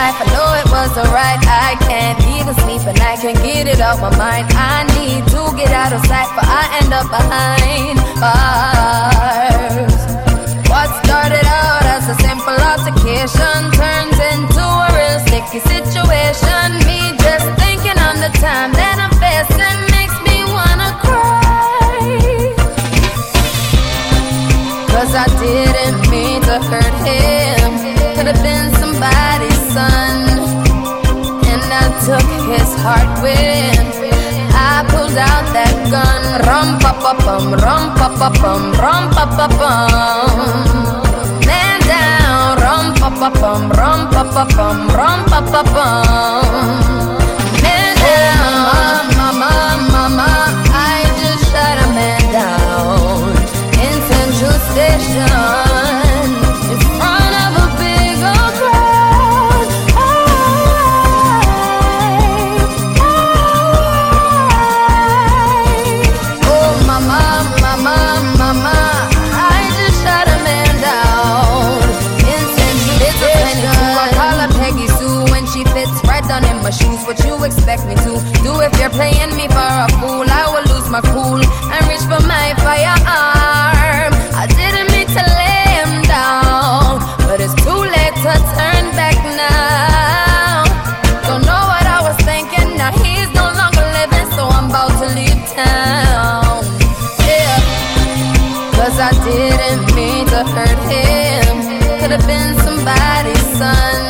life, I know it wasn't right. I can't even sleep and I can't get it out my mind. I need to get out of sight, but I end up behind bars. What started out as a simple altercation turns into a real sticky situation. Me just thinking on the time that I'm facing makes me wanna cry. Cause I didn't mean to hurt him. Could have been somebody's son. And I took his heart with. I pulled out that gun. Rum pa pa bum, rum pa pa bum, rum pa pa bum. Man down, rum pa pa bum, rum pa pa bum, rum pa pa bum. My shoes. What you expect me to do if you're playing me for a fool? I will lose my cool and reach for my firearm. I didn't mean to lay him down, but it's too late to turn back now. Don't know what I was thinking. Now he's no longer living, so I'm about to leave town. Yeah. Cause I didn't mean to hurt him. Could have been somebody's son.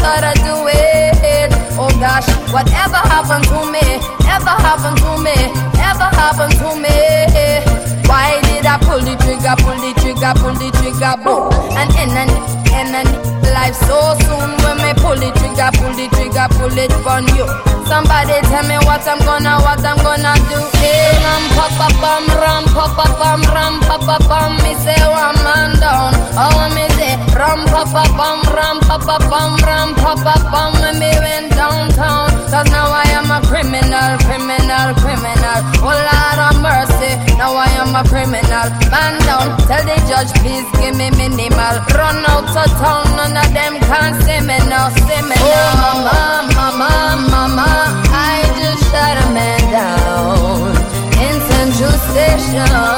Thought I'd do it. Oh gosh, whatever happened to me, ever happened to me, ever happened to me. Why did I pull the trigger, pull the trigger, pull the trigger, boom? And in and in and life so soon when me pull the trigger, pull the trigger, pull it on you. Somebody tell me what I'm gonna, what I'm gonna do. Hey, ram pa bum, ram pa bum, ram pa bum. Me say one up, up, bum, ram, up, bum, rum, pop, bum, when me went downtown. Cause now I am a criminal, criminal, criminal. Oh Lord of mercy, now I am a criminal. Man down, tell the judge, please give me minimal. Run out of town, none of them can't see me now, see me oh, now. Oh, mama, mama, mama, I just shot a man down in Central Station.